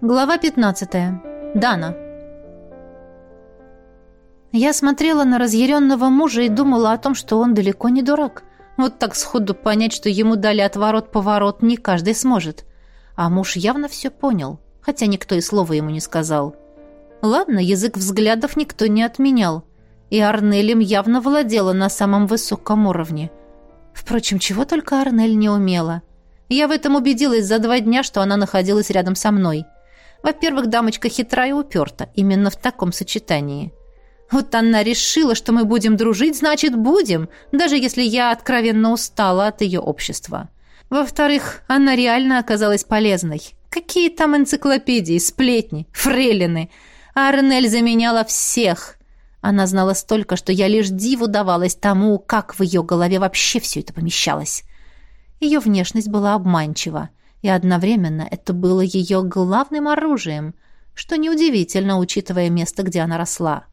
Глава 15. Дана. Я смотрела на разъяренного мужа и думала о том, что он далеко не дурак. Вот так сходу понять, что ему дали отворот-поворот, не каждый сможет. А муж явно все понял, хотя никто и слова ему не сказал. Ладно, язык взглядов никто не отменял. И Арнелем явно владела на самом высоком уровне. Впрочем, чего только Арнель не умела. Я в этом убедилась за два дня, что она находилась рядом со мной – во-первых, дамочка хитрая и уперта, именно в таком сочетании. Вот она решила, что мы будем дружить, значит, будем, даже если я откровенно устала от ее общества. Во-вторых, она реально оказалась полезной. Какие там энциклопедии, сплетни, фрейлины. Арнель заменяла всех. Она знала столько, что я лишь диву давалась тому, как в ее голове вообще все это помещалось. Ее внешность была обманчива и одновременно это было ее главным оружием, что неудивительно, учитывая место, где она росла.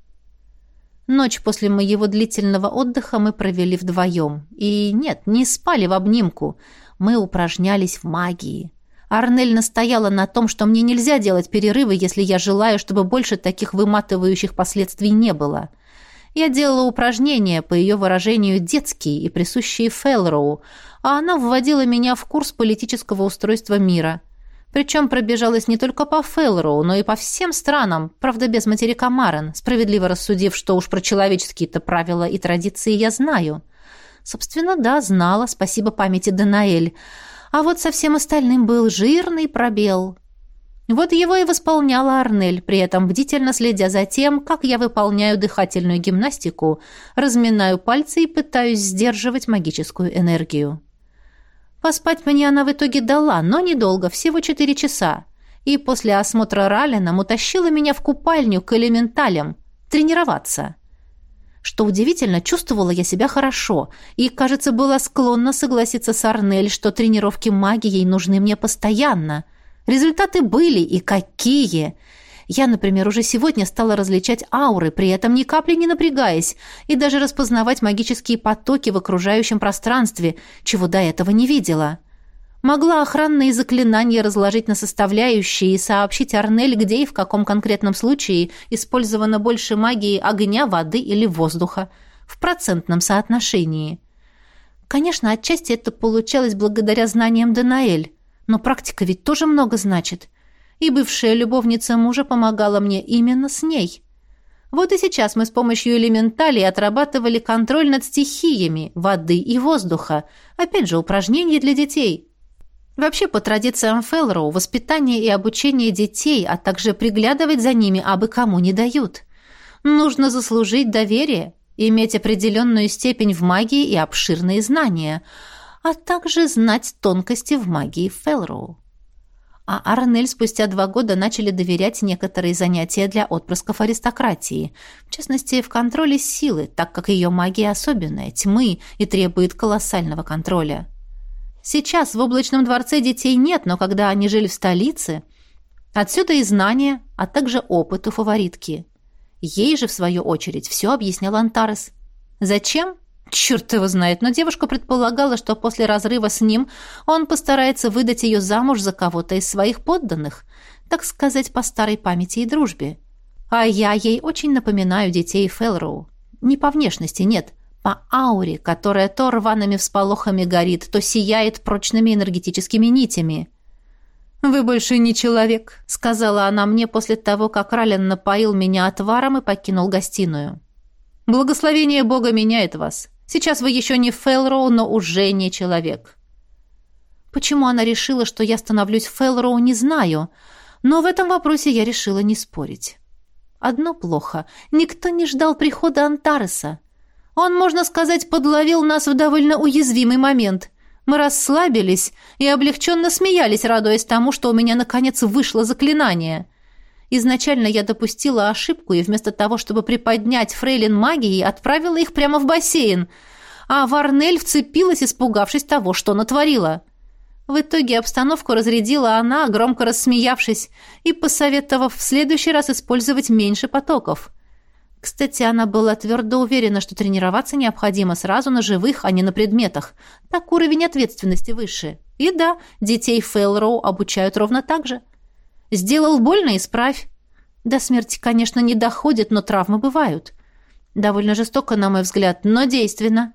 Ночь после моего длительного отдыха мы провели вдвоем. И нет, не спали в обнимку. Мы упражнялись в магии. Арнель настояла на том, что мне нельзя делать перерывы, если я желаю, чтобы больше таких выматывающих последствий не было. Я делала упражнения, по ее выражению, детские и присущие Фелроу, а она вводила меня в курс политического устройства мира. Причем пробежалась не только по Фелроу, но и по всем странам, правда, без материка Марен, справедливо рассудив, что уж про человеческие-то правила и традиции я знаю. Собственно, да, знала, спасибо памяти Данаэль. А вот со всем остальным был жирный пробел. Вот его и восполняла Арнель, при этом бдительно следя за тем, как я выполняю дыхательную гимнастику, разминаю пальцы и пытаюсь сдерживать магическую энергию. Поспать мне она в итоге дала, но недолго, всего четыре часа. И после осмотра Раллином утащила меня в купальню к элементалям тренироваться. Что удивительно, чувствовала я себя хорошо и, кажется, была склонна согласиться с Арнель, что тренировки магией нужны мне постоянно. Результаты были, и какие! Я, например, уже сегодня стала различать ауры, при этом ни капли не напрягаясь, и даже распознавать магические потоки в окружающем пространстве, чего до этого не видела. Могла охранные заклинания разложить на составляющие и сообщить Арнель, где и в каком конкретном случае использовано больше магии огня, воды или воздуха, в процентном соотношении. Конечно, отчасти это получалось благодаря знаниям Данаэль, но практика ведь тоже много значит – и бывшая любовница мужа помогала мне именно с ней. Вот и сейчас мы с помощью элементалей отрабатывали контроль над стихиями воды и воздуха. Опять же, упражнения для детей. Вообще, по традициям Фелроу, воспитание и обучение детей, а также приглядывать за ними абы кому не дают. Нужно заслужить доверие, иметь определенную степень в магии и обширные знания, а также знать тонкости в магии Фелроу а Арнель спустя два года начали доверять некоторые занятия для отпрысков аристократии, в частности, в контроле силы, так как ее магия особенная, тьмы, и требует колоссального контроля. Сейчас в облачном дворце детей нет, но когда они жили в столице, отсюда и знания, а также опыт у фаворитки. Ей же, в свою очередь, все объяснял Антарес. Зачем? Черт его знает, но девушка предполагала, что после разрыва с ним он постарается выдать ее замуж за кого-то из своих подданных, так сказать, по старой памяти и дружбе. А я ей очень напоминаю детей Фелроу. Не по внешности, нет, по ауре, которая то рваными всполохами горит, то сияет прочными энергетическими нитями. «Вы больше не человек», — сказала она мне после того, как Рален напоил меня отваром и покинул гостиную. «Благословение Бога меняет вас. Сейчас вы еще не Фелроу, но уже не человек. Почему она решила, что я становлюсь Фелроу, не знаю, но в этом вопросе я решила не спорить. Одно плохо. Никто не ждал прихода Антареса. Он, можно сказать, подловил нас в довольно уязвимый момент. Мы расслабились и облегченно смеялись, радуясь тому, что у меня наконец вышло заклинание. Изначально я допустила ошибку и вместо того, чтобы приподнять фрейлин магией, отправила их прямо в бассейн, а Варнель вцепилась, испугавшись того, что натворила. В итоге обстановку разрядила она, громко рассмеявшись, и посоветовав в следующий раз использовать меньше потоков. Кстати, она была твердо уверена, что тренироваться необходимо сразу на живых, а не на предметах. Так уровень ответственности выше. И да, детей Фейлроу обучают ровно так же – Сделал больно – исправь. До смерти, конечно, не доходит, но травмы бывают. Довольно жестоко, на мой взгляд, но действенно.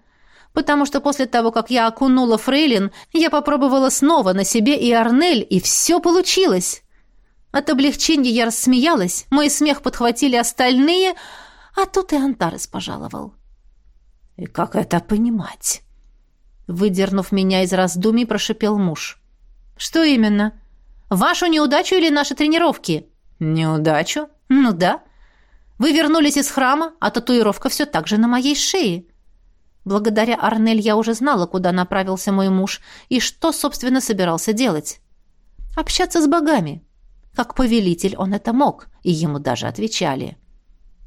Потому что после того, как я окунула Фрейлин, я попробовала снова на себе и Арнель, и все получилось. От облегчения я рассмеялась, мой смех подхватили остальные, а тут и Антарес пожаловал. «И как это понимать?» Выдернув меня из раздумий, прошипел муж. «Что именно? Вашу неудачу или наши тренировки?» «Неудачу?» «Ну да. Вы вернулись из храма, а татуировка все так же на моей шее. Благодаря Арнель я уже знала, куда направился мой муж и что, собственно, собирался делать. Общаться с богами. Как повелитель он это мог, и ему даже отвечали.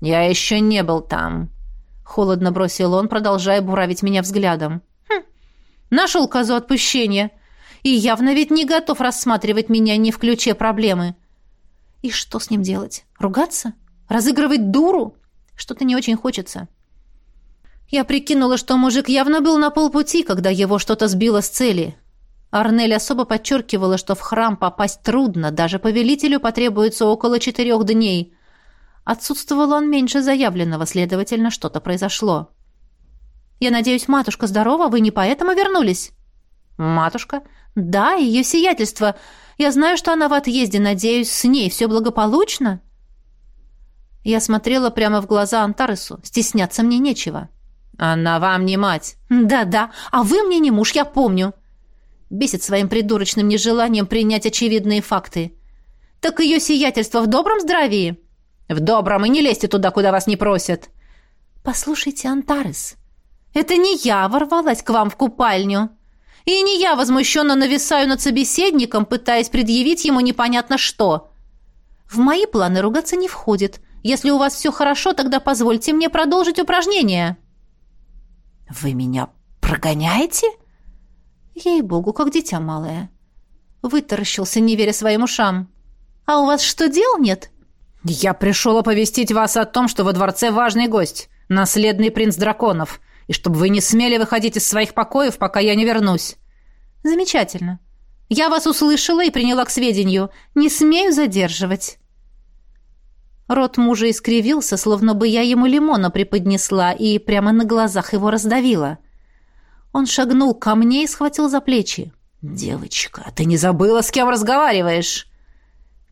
«Я еще не был там», — холодно бросил он, продолжая буравить меня взглядом. «Хм, нашел козу отпущения, и явно ведь не готов рассматривать меня не в ключе проблемы. И что с ним делать? Ругаться? Разыгрывать дуру? Что-то не очень хочется». Я прикинула, что мужик явно был на полпути, когда его что-то сбило с цели. Арнель особо подчеркивала, что в храм попасть трудно, даже повелителю потребуется около четырех дней. Отсутствовал он меньше заявленного, следовательно, что-то произошло. «Я надеюсь, матушка здорова, вы не поэтому вернулись?» «Матушка?» «Да, ее сиятельство. Я знаю, что она в отъезде, надеюсь, с ней все благополучно?» Я смотрела прямо в глаза Антаресу. Стесняться мне нечего. «Она вам не мать». «Да-да, а вы мне не муж, я помню бесит своим придурочным нежеланием принять очевидные факты. Так ее сиятельство в добром здравии? В добром, и не лезьте туда, куда вас не просят. Послушайте, Антарес, это не я ворвалась к вам в купальню. И не я возмущенно нависаю над собеседником, пытаясь предъявить ему непонятно что. В мои планы ругаться не входит. Если у вас все хорошо, тогда позвольте мне продолжить упражнение. Вы меня прогоняете? — Ей-богу, как дитя малое. Вытаращился, не веря своим ушам. «А у вас что, дел нет?» «Я пришел оповестить вас о том, что во дворце важный гость, наследный принц драконов, и чтобы вы не смели выходить из своих покоев, пока я не вернусь». «Замечательно. Я вас услышала и приняла к сведению. Не смею задерживать». Рот мужа искривился, словно бы я ему лимона преподнесла и прямо на глазах его раздавила. Он шагнул ко мне и схватил за плечи. «Девочка, ты не забыла, с кем разговариваешь?»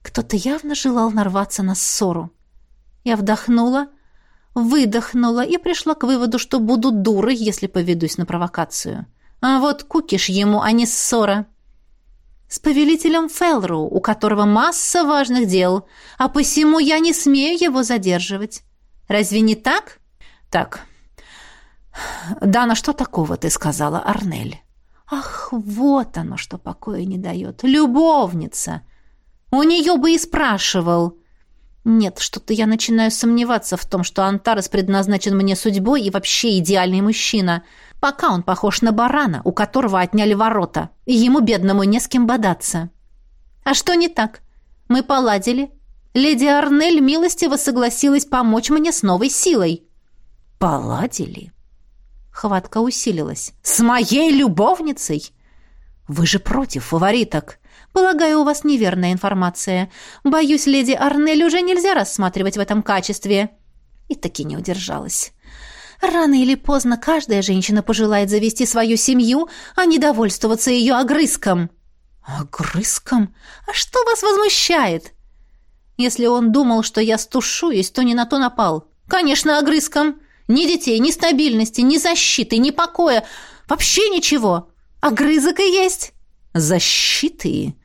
Кто-то явно желал нарваться на ссору. Я вдохнула, выдохнула и пришла к выводу, что буду дурой, если поведусь на провокацию. А вот кукиш ему, а не ссора. С повелителем Фелру, у которого масса важных дел, а посему я не смею его задерживать. Разве не так? Так, «Дана, что такого ты сказала, Арнель?» «Ах, вот оно, что покоя не дает. Любовница! У нее бы и спрашивал!» «Нет, что-то я начинаю сомневаться в том, что Антарес предназначен мне судьбой и вообще идеальный мужчина. Пока он похож на барана, у которого отняли ворота, и ему, бедному, не с кем бодаться». «А что не так? Мы поладили. Леди Арнель милостиво согласилась помочь мне с новой силой». «Поладили?» Хватка усилилась. «С моей любовницей? Вы же против фавориток!» «Полагаю, у вас неверная информация. Боюсь, леди Арнель уже нельзя рассматривать в этом качестве». И таки не удержалась. Рано или поздно каждая женщина пожелает завести свою семью, а не довольствоваться ее огрызком. Огрызком? А что вас возмущает? Если он думал, что я стушуюсь, то не на то напал. Конечно, огрызком. Ни детей, ни стабильности, ни защиты, ни покоя. Вообще ничего. Огрызок и есть. Защиты?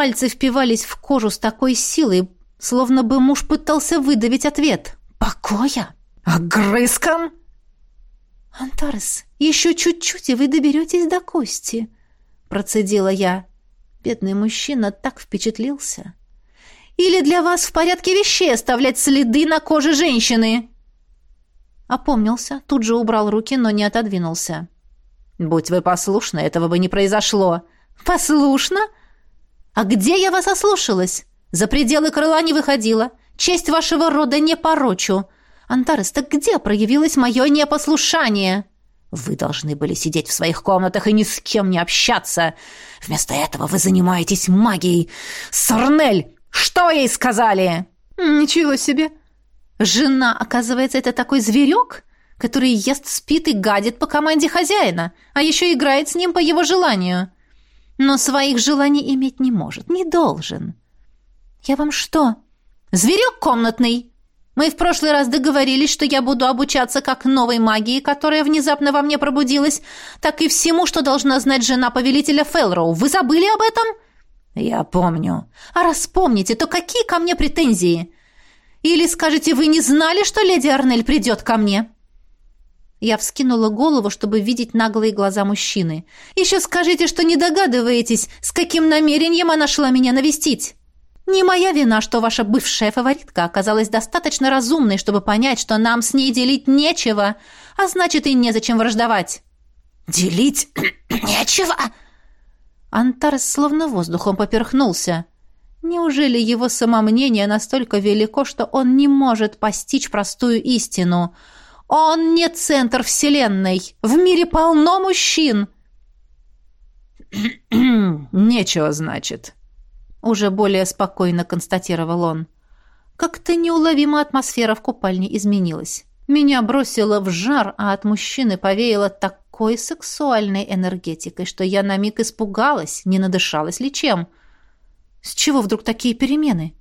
Пальцы впивались в кожу с такой силой, словно бы муж пытался выдавить ответ. Покоя? Огрызком? Антарес, еще чуть-чуть, и вы доберетесь до кости. Процедила я. Бедный мужчина так впечатлился. Или для вас в порядке вещей оставлять следы на коже женщины?» Опомнился, тут же убрал руки, но не отодвинулся. «Будь вы послушны, этого бы не произошло». «Послушно? А где я вас ослушалась? За пределы крыла не выходила. Честь вашего рода не порочу. Антарес, так где проявилось мое непослушание?» «Вы должны были сидеть в своих комнатах и ни с кем не общаться. Вместо этого вы занимаетесь магией. Сорнель, Что ей сказали?» «Ничего себе! Жена, оказывается, это такой зверек, который ест, спит и гадит по команде хозяина, а еще играет с ним по его желанию. Но своих желаний иметь не может, не должен. Я вам что, зверек комнатный?» Мы в прошлый раз договорились, что я буду обучаться как новой магии, которая внезапно во мне пробудилась, так и всему, что должна знать жена повелителя Фелроу. Вы забыли об этом?» «Я помню». «А раз помните, то какие ко мне претензии? Или скажете, вы не знали, что леди Арнель придет ко мне?» Я вскинула голову, чтобы видеть наглые глаза мужчины. «Еще скажите, что не догадываетесь, с каким намерением она шла меня навестить!» Не моя вина, что ваша бывшая фаворитка оказалась достаточно разумной, чтобы понять, что нам с ней делить нечего, а значит и незачем враждовать. Делить нечего? Антарес словно воздухом поперхнулся. Неужели его самомнение настолько велико, что он не может постичь простую истину? Он не центр вселенной. В мире полно мужчин. Нечего, значит, уже более спокойно констатировал он. Как-то неуловимо атмосфера в купальне изменилась. Меня бросило в жар, а от мужчины повеяло такой сексуальной энергетикой, что я на миг испугалась, не надышалась ли чем. С чего вдруг такие перемены?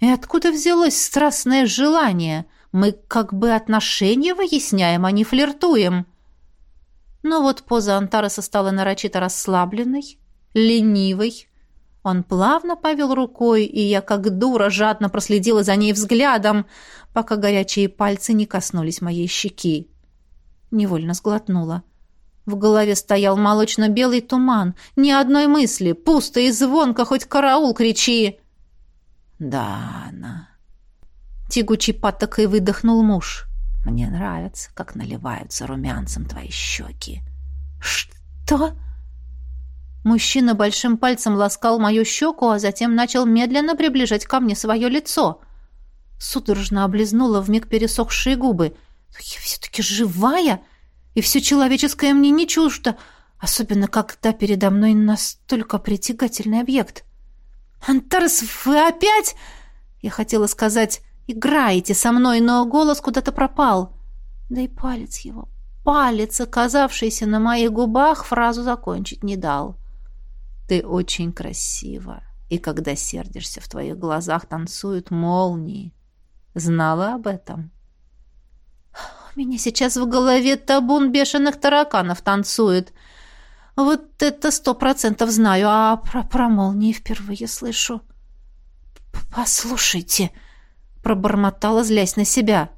И откуда взялось страстное желание? Мы как бы отношения выясняем, а не флиртуем. Но вот поза Антараса стала нарочито расслабленной, ленивой, он плавно повел рукой, и я, как дура, жадно проследила за ней взглядом, пока горячие пальцы не коснулись моей щеки. Невольно сглотнула. В голове стоял молочно-белый туман. Ни одной мысли. Пусто и звонко, хоть караул кричи. «Да, она...» Тягучий потокой выдохнул муж. «Мне нравится, как наливаются румянцем твои щеки». «Что?» Мужчина большим пальцем ласкал мою щеку, а затем начал медленно приближать ко мне свое лицо. Судорожно облизнула вмиг пересохшие губы. «Я все-таки живая, и все человеческое мне не чуждо, особенно когда передо мной настолько притягательный объект». «Антарес, вы опять...» Я хотела сказать «играете со мной», но голос куда-то пропал. Да и палец его, палец, оказавшийся на моих губах, фразу закончить не дал. Ты очень красива, и когда сердишься, в твоих глазах танцуют молнии. Знала об этом? У меня сейчас в голове табун бешеных тараканов танцует. Вот это сто процентов знаю, а про, про молнии впервые слышу. «Послушайте», — пробормотала, злясь на себя.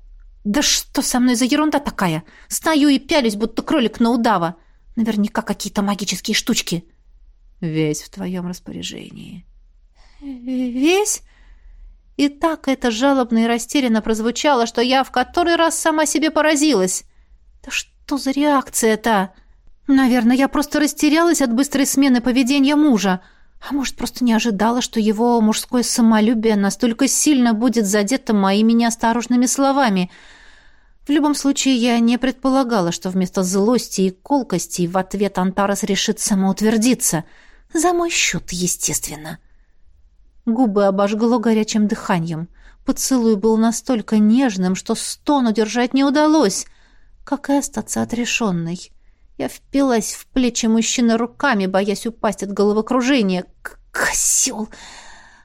«Да что со мной за ерунда такая? Стою и пялюсь, будто кролик на удава. Наверняка какие-то магические штучки». Весь в твоем распоряжении. Весь? И так это жалобно и растерянно прозвучало, что я в который раз сама себе поразилась. Да что за реакция-то? Наверное, я просто растерялась от быстрой смены поведения мужа. А может, просто не ожидала, что его мужское самолюбие настолько сильно будет задето моими неосторожными словами. В любом случае, я не предполагала, что вместо злости и колкости в ответ Антарес решит самоутвердиться — за мой счет, естественно. Губы обожгло горячим дыханием. Поцелуй был настолько нежным, что стон удержать не удалось, как и остаться отрешенной. Я впилась в плечи мужчины руками, боясь упасть от головокружения. Косел!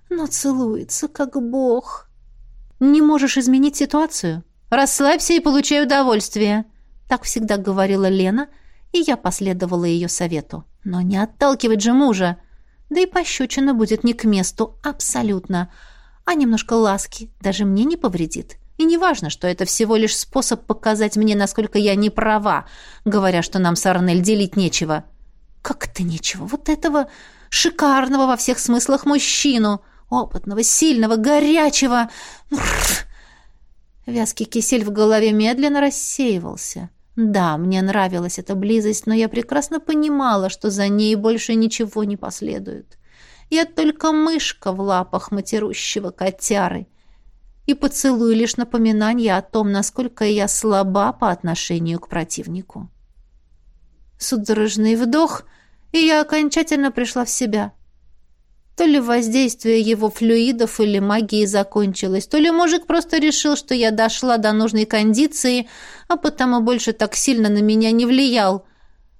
Но целуется, как бог. Не можешь изменить ситуацию? Расслабься и получай удовольствие. Так всегда говорила Лена, и я последовала ее совету. Но не отталкивать же мужа. Да и пощечина будет не к месту, абсолютно. А немножко ласки даже мне не повредит. И не важно, что это всего лишь способ показать мне, насколько я не права, говоря, что нам с Арнель делить нечего. Как это нечего? Вот этого шикарного во всех смыслах мужчину, опытного, сильного, горячего. Вязкий кисель в голове медленно рассеивался. Да, мне нравилась эта близость, но я прекрасно понимала, что за ней больше ничего не последует. Я только мышка в лапах матерущего котяры. И поцелуй лишь напоминание о том, насколько я слаба по отношению к противнику. Судорожный вдох, и я окончательно пришла в себя. То ли воздействие его флюидов или магии закончилось, то ли мужик просто решил, что я дошла до нужной кондиции, а потому больше так сильно на меня не влиял.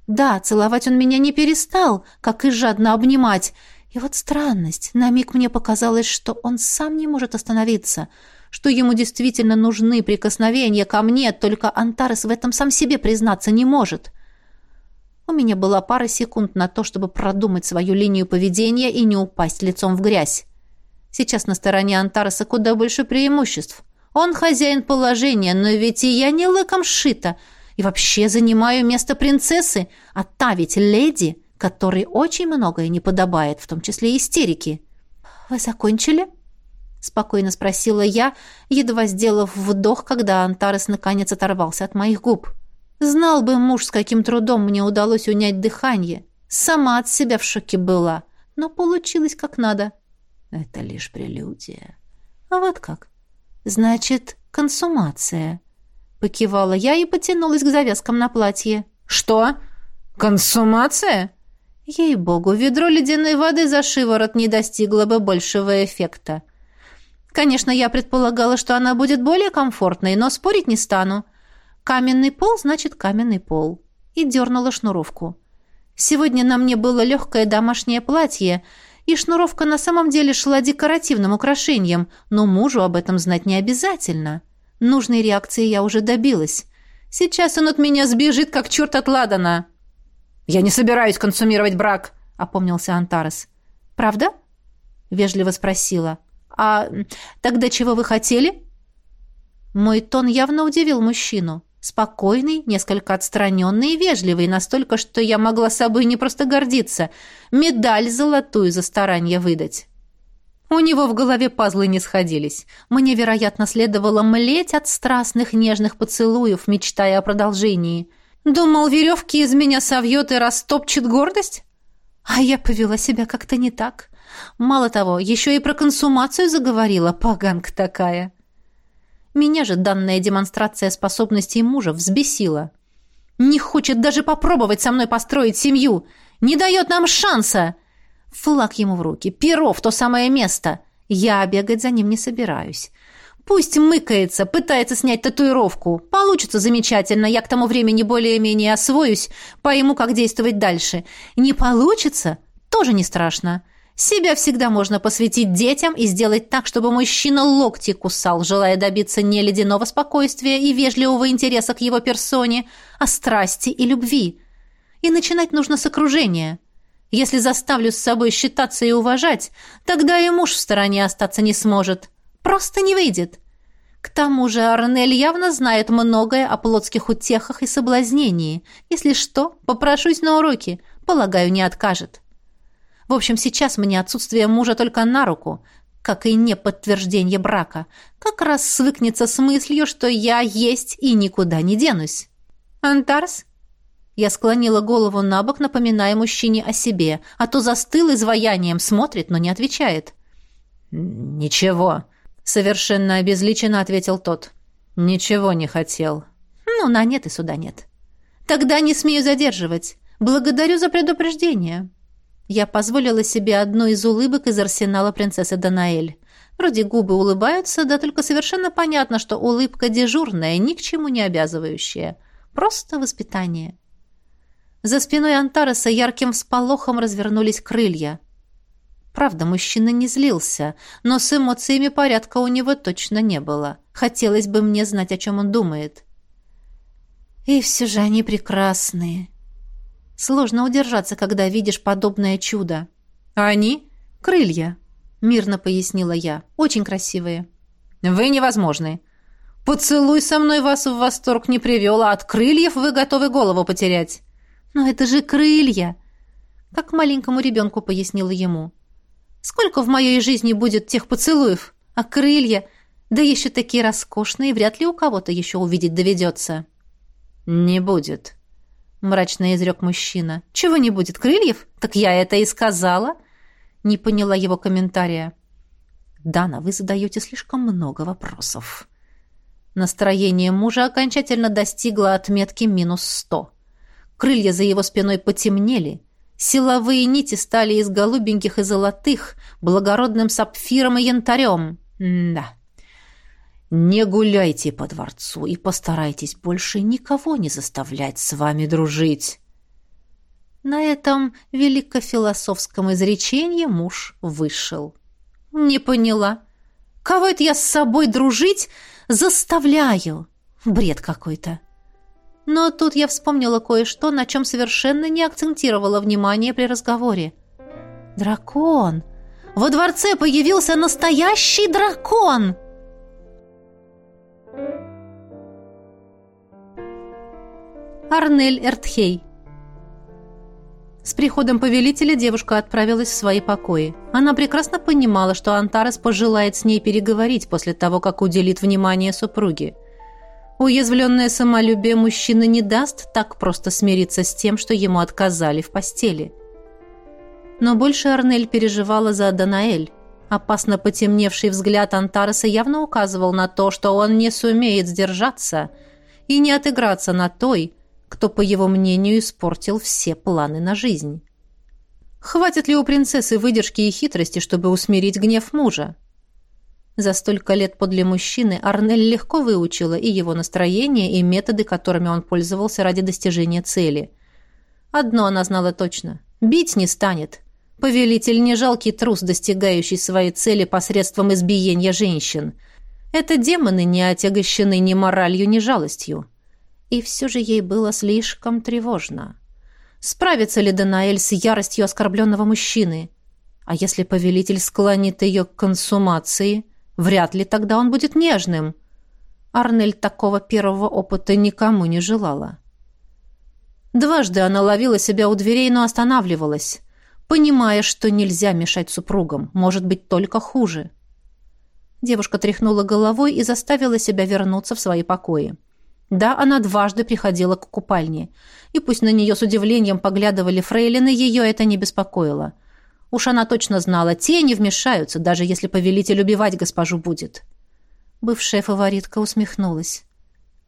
Да, целовать он меня не перестал, как и жадно обнимать. И вот странность. На миг мне показалось, что он сам не может остановиться, что ему действительно нужны прикосновения ко мне, только Антарес в этом сам себе признаться не может. — у меня была пара секунд на то, чтобы продумать свою линию поведения и не упасть лицом в грязь. Сейчас на стороне Антараса куда больше преимуществ. Он хозяин положения, но ведь и я не лыком шита. И вообще занимаю место принцессы, а та ведь леди, которой очень многое не подобает, в том числе истерики. «Вы закончили?» — спокойно спросила я, едва сделав вдох, когда Антарес наконец оторвался от моих губ. — Знал бы муж, с каким трудом мне удалось унять дыхание. Сама от себя в шоке была, но получилось как надо. Это лишь прелюдия. А вот как? Значит, консумация. Покивала я и потянулась к завязкам на платье. Что? Консумация? Ей-богу, ведро ледяной воды за шиворот не достигло бы большего эффекта. Конечно, я предполагала, что она будет более комфортной, но спорить не стану. Каменный пол значит каменный пол. И дернула шнуровку. Сегодня на мне было легкое домашнее платье, и шнуровка на самом деле шла декоративным украшением, но мужу об этом знать не обязательно. Нужной реакции я уже добилась. Сейчас он от меня сбежит, как черт от Ладана. «Я не собираюсь консумировать брак», — опомнился Антарес. «Правда?» — вежливо спросила. «А тогда чего вы хотели?» Мой тон явно удивил мужчину. Спокойный, несколько отстраненный и вежливый, настолько, что я могла собой не просто гордиться, медаль золотую за старание выдать. У него в голове пазлы не сходились. Мне, вероятно, следовало млеть от страстных нежных поцелуев, мечтая о продолжении. Думал, веревки из меня совьет и растопчет гордость? А я повела себя как-то не так. Мало того, еще и про консумацию заговорила, поганка такая. Меня же данная демонстрация способностей мужа взбесила. Не хочет даже попробовать со мной построить семью. Не дает нам шанса. Флаг ему в руки, перо в то самое место. Я бегать за ним не собираюсь. Пусть мыкается, пытается снять татуировку. Получится замечательно, я к тому времени более-менее освоюсь, пойму, как действовать дальше. Не получится, тоже не страшно. Себя всегда можно посвятить детям и сделать так, чтобы мужчина локти кусал, желая добиться не ледяного спокойствия и вежливого интереса к его персоне, а страсти и любви. И начинать нужно с окружения. Если заставлю с собой считаться и уважать, тогда и муж в стороне остаться не сможет. Просто не выйдет. К тому же Арнель явно знает многое о плотских утехах и соблазнении. Если что, попрошусь на уроки. Полагаю, не откажет. В общем, сейчас мне отсутствие мужа только на руку, как и не подтверждение брака. Как раз свыкнется с мыслью, что я есть и никуда не денусь. «Антарс?» Я склонила голову на бок, напоминая мужчине о себе, а то застыл изваянием, смотрит, но не отвечает. «Ничего», — совершенно обезличенно ответил тот. «Ничего не хотел». «Ну, на нет и сюда нет». «Тогда не смею задерживать. Благодарю за предупреждение». Я позволила себе одну из улыбок из арсенала принцессы Данаэль. Вроде губы улыбаются, да только совершенно понятно, что улыбка дежурная, ни к чему не обязывающая. Просто воспитание. За спиной Антареса ярким всполохом развернулись крылья. Правда, мужчина не злился, но с эмоциями порядка у него точно не было. Хотелось бы мне знать, о чем он думает. И все же они прекрасные. Сложно удержаться, когда видишь подобное чудо. А они? Крылья, мирно пояснила я. Очень красивые. Вы невозможны. Поцелуй со мной вас в восторг не привел, а от крыльев вы готовы голову потерять. Но это же крылья, как маленькому ребенку пояснила ему. Сколько в моей жизни будет тех поцелуев? А крылья, да еще такие роскошные, вряд ли у кого-то еще увидеть доведется. Не будет, мрачно изрек мужчина. «Чего не будет? Крыльев? Так я это и сказала!» Не поняла его комментария. «Дана, вы задаете слишком много вопросов». Настроение мужа окончательно достигло отметки минус сто. Крылья за его спиной потемнели. Силовые нити стали из голубеньких и золотых, благородным сапфиром и янтарем. Да. Не гуляйте по дворцу и постарайтесь больше никого не заставлять с вами дружить. На этом великофилософском изречении муж вышел. Не поняла. Кого это я с собой дружить заставляю? Бред какой-то. Но тут я вспомнила кое-что, на чем совершенно не акцентировала внимание при разговоре. Дракон! Во дворце появился настоящий дракон! Арнель Эртхей с приходом повелителя девушка отправилась в свои покои. Она прекрасно понимала, что Антарес пожелает с ней переговорить после того, как уделит внимание супруге. Уязвленное самолюбие мужчины не даст так просто смириться с тем, что ему отказали в постели. Но больше Арнель переживала за Данаэль. Опасно потемневший взгляд Антареса явно указывал на то, что он не сумеет сдержаться и не отыграться на той, кто, по его мнению, испортил все планы на жизнь. Хватит ли у принцессы выдержки и хитрости, чтобы усмирить гнев мужа? За столько лет подле мужчины Арнель легко выучила и его настроение, и методы, которыми он пользовался ради достижения цели. Одно она знала точно – бить не станет. Повелитель не жалкий трус, достигающий своей цели посредством избиения женщин. Это демоны не отягощены ни моралью, ни жалостью. И все же ей было слишком тревожно. Справится ли Данаэль с яростью оскорбленного мужчины? А если повелитель склонит ее к консумации, вряд ли тогда он будет нежным. Арнель такого первого опыта никому не желала. Дважды она ловила себя у дверей, но останавливалась, понимая, что нельзя мешать супругам, может быть только хуже. Девушка тряхнула головой и заставила себя вернуться в свои покои. Да, она дважды приходила к купальне. И пусть на нее с удивлением поглядывали фрейлины, ее это не беспокоило. Уж она точно знала, те не вмешаются, даже если повелитель убивать госпожу будет. Бывшая фаворитка усмехнулась.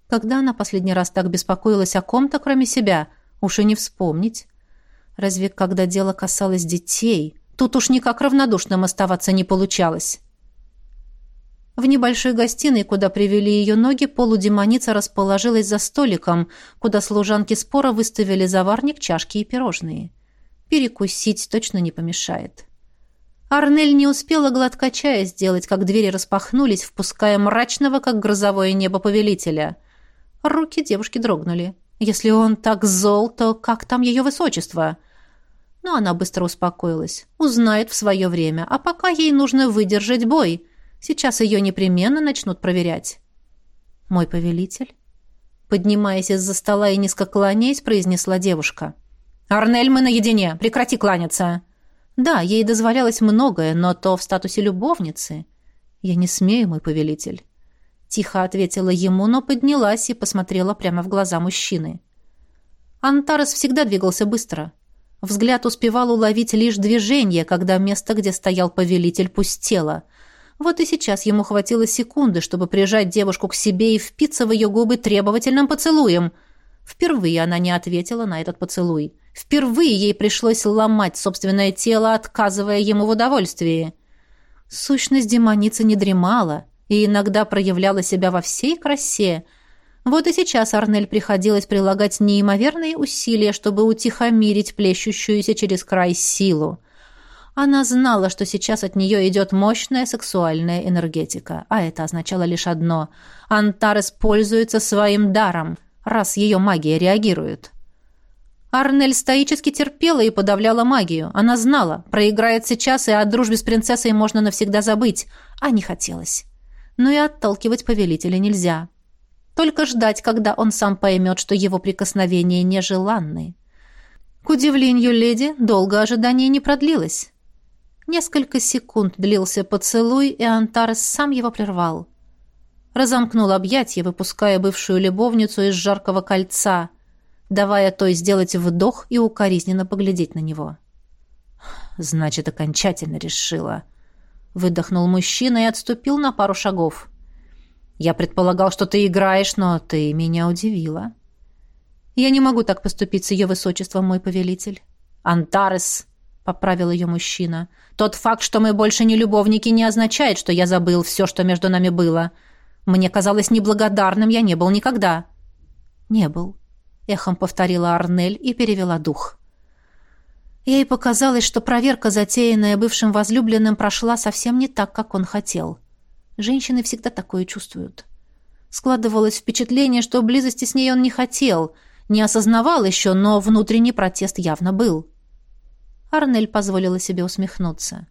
Когда она последний раз так беспокоилась о ком-то, кроме себя, уж и не вспомнить. Разве когда дело касалось детей, тут уж никак равнодушным оставаться не получалось. В небольшой гостиной, куда привели ее ноги, полудемоница расположилась за столиком, куда служанки спора выставили заварник, чашки и пирожные. Перекусить точно не помешает. Арнель не успела глотка чая сделать, как двери распахнулись, впуская мрачного, как грозовое небо повелителя. Руки девушки дрогнули. Если он так зол, то как там ее высочество? Но она быстро успокоилась. Узнает в свое время, а пока ей нужно выдержать бой — Сейчас ее непременно начнут проверять. Мой повелитель? Поднимаясь из-за стола и низко кланяясь, произнесла девушка. «Арнель, мы наедине! Прекрати кланяться!» Да, ей дозволялось многое, но то в статусе любовницы. «Я не смею, мой повелитель». Тихо ответила ему, но поднялась и посмотрела прямо в глаза мужчины. Антарес всегда двигался быстро. Взгляд успевал уловить лишь движение, когда место, где стоял повелитель, пустело. Вот и сейчас ему хватило секунды, чтобы прижать девушку к себе и впиться в ее губы требовательным поцелуем. Впервые она не ответила на этот поцелуй. Впервые ей пришлось ломать собственное тело, отказывая ему в удовольствии. Сущность демоницы не дремала и иногда проявляла себя во всей красе. Вот и сейчас Арнель приходилось прилагать неимоверные усилия, чтобы утихомирить плещущуюся через край силу. Она знала, что сейчас от нее идет мощная сексуальная энергетика, а это означало лишь одно — Антар используется своим даром, раз ее магия реагирует. Арнель стоически терпела и подавляла магию. Она знала, проиграет сейчас, и о дружбе с принцессой можно навсегда забыть, а не хотелось. Но и отталкивать повелителя нельзя. Только ждать, когда он сам поймет, что его прикосновения нежеланны. К удивлению леди, долго ожидание не продлилось. Несколько секунд длился поцелуй, и Антарес сам его прервал. Разомкнул объятия, выпуская бывшую любовницу из жаркого кольца, давая той сделать вдох и укоризненно поглядеть на него. «Значит, окончательно решила», — выдохнул мужчина и отступил на пару шагов. «Я предполагал, что ты играешь, но ты меня удивила». «Я не могу так поступить с ее высочеством, мой повелитель». «Антарес», — поправил ее мужчина. «Тот факт, что мы больше не любовники, не означает, что я забыл все, что между нами было. Мне казалось неблагодарным, я не был никогда». «Не был», — эхом повторила Арнель и перевела дух. Ей показалось, что проверка, затеянная бывшим возлюбленным, прошла совсем не так, как он хотел. Женщины всегда такое чувствуют. Складывалось впечатление, что близости с ней он не хотел, не осознавал еще, но внутренний протест явно был. Арнель позволила себе усмехнуться.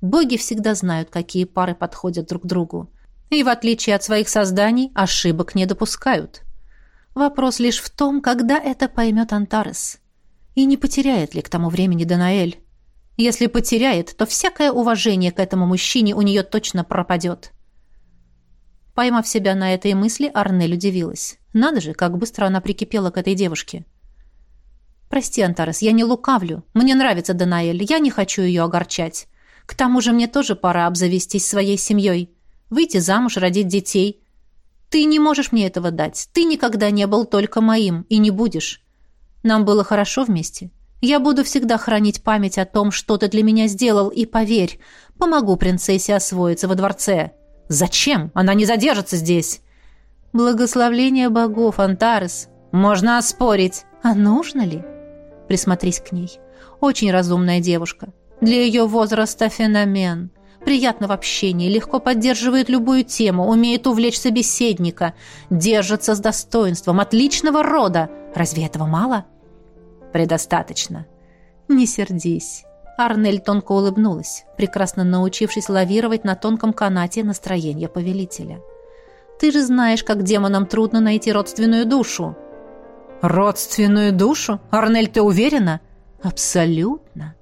Боги всегда знают, какие пары подходят друг другу. И, в отличие от своих созданий, ошибок не допускают. Вопрос лишь в том, когда это поймет Антарес. И не потеряет ли к тому времени Данаэль? Если потеряет, то всякое уважение к этому мужчине у нее точно пропадет. Поймав себя на этой мысли, Арнель удивилась. Надо же, как быстро она прикипела к этой девушке. «Прости, Антарес, я не лукавлю. Мне нравится Данаэль, я не хочу ее огорчать. К тому же мне тоже пора обзавестись своей семьей. Выйти замуж, родить детей. Ты не можешь мне этого дать. Ты никогда не был только моим и не будешь. Нам было хорошо вместе. Я буду всегда хранить память о том, что ты для меня сделал, и поверь, помогу принцессе освоиться во дворце. Зачем? Она не задержится здесь. Благословление богов, Антарес. Можно оспорить. А нужно ли? Присмотрись к ней. Очень разумная девушка. Для ее возраста феномен. Приятно в общении, легко поддерживает любую тему, умеет увлечь собеседника, держится с достоинством, отличного рода. Разве этого мало? — «Предостаточно». «Не сердись». Арнель тонко улыбнулась, прекрасно научившись лавировать на тонком канате настроения повелителя. «Ты же знаешь, как демонам трудно найти родственную душу». «Родственную душу? Арнель, ты уверена?» «Абсолютно».